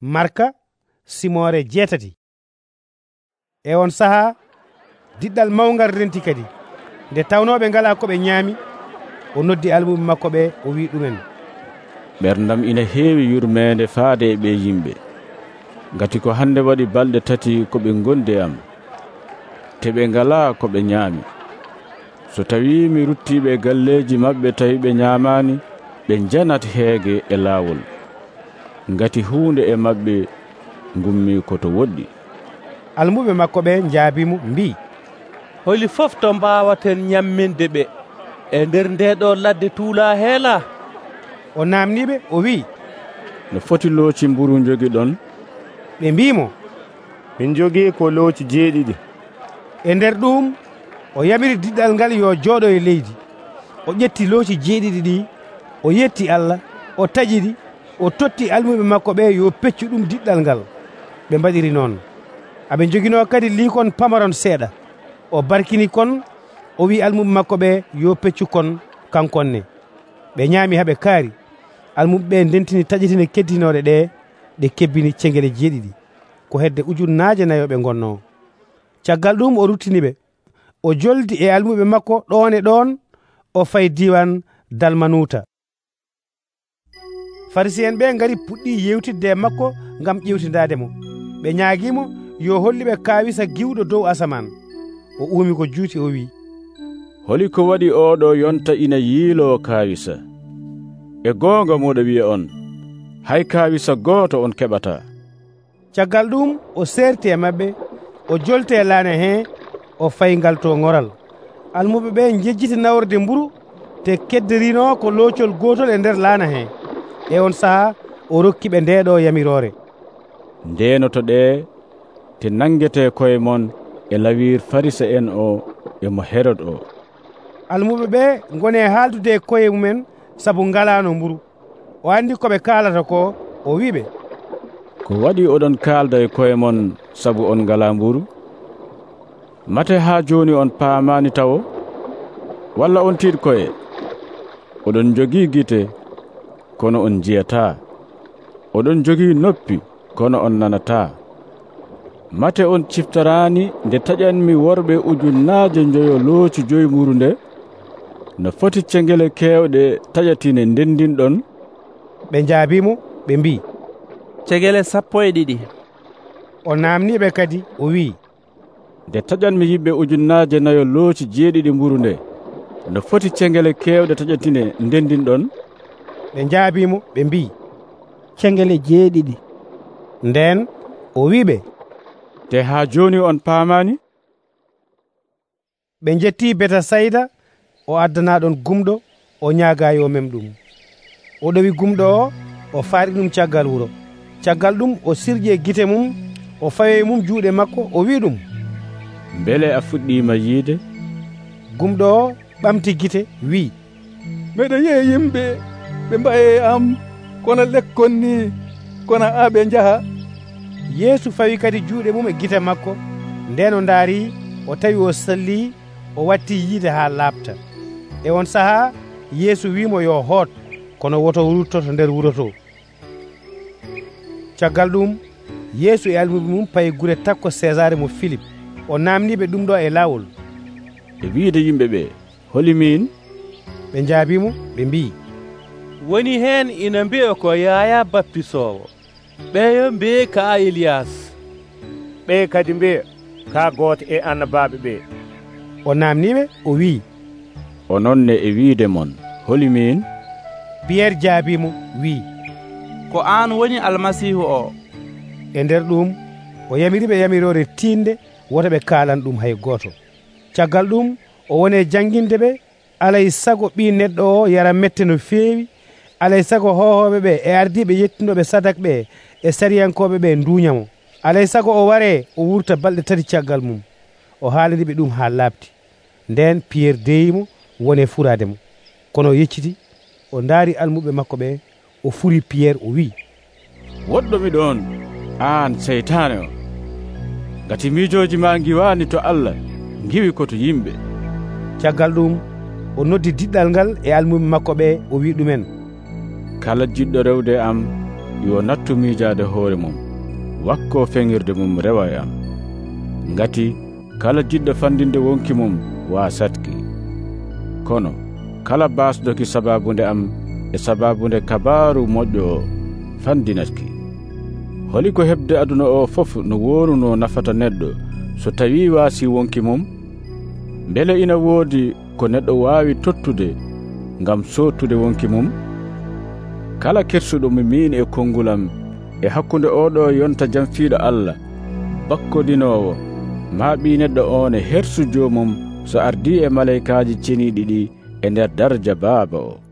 marka simore jeetati. E on saha diɗɗal mawgal renti kadi. Nde tawnoɓe ngala ko ɓe ñaami o noddi almumi makko ɓe o wi ɗumen. Ɓerdam ina heewi yurmede faade e ɓe yimɓe. Ngati ko hande waɗi balɗe tati ko ɓe gondi am te ɓe ngala ko ɓe ñaami so tawi mi ruttiɓe galleji maɓɓe tawi ɓe ñamani ɓe janat heege e laawol. ngati hunde e maɓɓe gummi koto woɗɗi. Almuɓe makko ɓe jaabimo mbi. Holi fof to mbawaten ñamminde ɓe e nder ndeɗo ladde tuula heela? O namniɓe o wi no foti looci mburu jogi ɗon? Ɓe mbimo min jogii ko looci jeeɗiɗi. E nder ɗum o yamiri diɗɗal ngal yo jooɗo e leydi. O ƴetti looci jeeɗiɗi ɗi o yetti allah o taƴiɗi o totti almuɓe makko ɓe yo peccu ɗum diɗɗal ngal ɓe mbaɗiri noon. Aɓe joguino kadi likon pamaron seeɗa. O barkini kon o wi almuɓe makko ɓe yo peccu kon kankonne ɓe ñaami haɓe kaari. Almuɓe ɓe ndentini taƴitine keddinoɗe ɗe ɗe kebbini cengele jeeɗiɗi. Ko hedde ujunnaaje nayo ɓe gonno caggal ɗum o ruttiniɓe o joldi e almuɓe makko ɗon e ɗon o fayi diwan dalmanuta farisiyen ɓe gari puɗɗi yewtidde e makko gam ƴewtidade mo. Ɓe ñaaguimo yo holliɓe kawisa giwɗo dow asaman. O uumi ko juuti o wi holi ko waɗi oɗo yonta ina yiilo kawisa e goonga moɗo wiya on hay kawisa gooto on keɓata. Caggal ɗum o serti e maɓɓe o jolte e laane hen o faygal to ŋoral almuɓe ɓe jejjiti nawrde mburu te keddirino ko loocol gotol e nder laana hen e on saha o rokki ɓe ndeɗo yamirore. Ndenoto ɗe te nangete koye mon e lawir farisa en o e mo herod o. Almuɓe ɓe gone haaldude e koye mumen saabu ngalano mburu. O andi koɓe kaalata ko o wiɓe ko waɗi oɗon kaalda e koye mon saabu on ngala mburu? Mate ha joni on paamani tawo walla on tiɗ koye? Oɗon jogii gite kono on jiyata oɗon jogii noppi kono on nanata. Mate on ciftarani nde taƴanmi worɓe ujunnaaje joyo looci joyi nguru nde no foti cengele keewɗe taƴatine ndendinɗon. Ɓe jaabimo ɓe mbi. Cegele sappo e ɗiɗi. O namniɓe kadi o wi'i nde taƴanmi yimɓe ujunnaaje nayo looci jeeɗiɗi mburu nde no foti cengele keewɗe taƴatine ndendinɗon. ɓe jaabimo ɓe mbi'i. Cengele jeeɗiɗi. Nden o wiɓe te ha joni on paamani ɓe jetti betasayda o addana ɗon gumɗo o ñaagayi o mem ɗum. O ɗowi gumɗo o o faari ɗum caggal wuro. Caggal ɗum o sirƴi e gite mum o fawe mum juuɗe makko o wi ɗum. Beele a fuɗɗima yiide? Gumɗo o ɓamti gite wi mbeɗa yeeya yimɓe. ɓe mbaye am kono lekkon ni kono aɓe jaaha yeesu fawi kadi juuɗe mum e gite makko. Nden o ndaari o tawi o salli o watti yiide ha laaɓta e on sahaa yeesu wimo yo hoot kono woto ruttoto nder wuro to caggal ɗum yeesu e almuɓe mum payi gure takko césare mo philipe o namniɓe ɗum ɗo e laawol. E wiide yimɓe ɓe holi min ɓe jaabimo ɓe mbi woni heen ina mbiya ko yaya bappisoowo ɓeeyo mbiye ka iliyas ɓe kadi mbiya ka gooto e annabaaɓe ɓe. O namniɓe o wi'i o nonne e wiide mon holi min? Piyerre jaabimo wi'i ko aan woni almasihu o? E nder ɗum o yamiriɓe yamirore tiinde woto ɓe kaalan ɗum hay gooto. Caggal ɗum o woni e jannginde ɓe alay sago ɓi neɗɗo o yara mette no feewi alay sago hohoɓe ɓe e ardiɓe yettunoɓe sadak ɓe e sariyankoɓe ɓe e duuñamo alay sago o ware o wurta balɗe tati caggal mum. O haalaniɓe ɗum ha laabti. Nden piyerre deyimo woni e furade mo. Kono o yecciti o daari almuɓe makko ɓe o furi piyerre o wi'i. Woɗɗomi ɗon aan seytane o. Gati miijoji ma giwani to allah giwi koto yimɓe. Caggal ɗum o noddi diɗɗal ngal e almuɓe makko ɓe o wi ɗumen. kala jiɗɗo rewde e am yo nattu miijaade hoore mum wakko feŋirde mum rewa e am. Ngati kala jiɗɗo fandinde wonki mum waa satki. Kono kala baasdoki sababunde am e sababunde kabaaru moƴƴo o fandinatki. Holi ko heɓde aduna o fof no wooruno nafata neɗɗo so tawi waasi wonki mum? Mbele ina woodi ko neɗɗo waawi tottude ngam sottude wonki mum? kala kersuɗomi min e kongulam e hakkunde oɗo yonta jamfiiɗo allah bakkodinowo maaɓi neɗɗo on e hersu jomum so ardi e maleykaji ceniɗi ɗi e nder darja baaba o.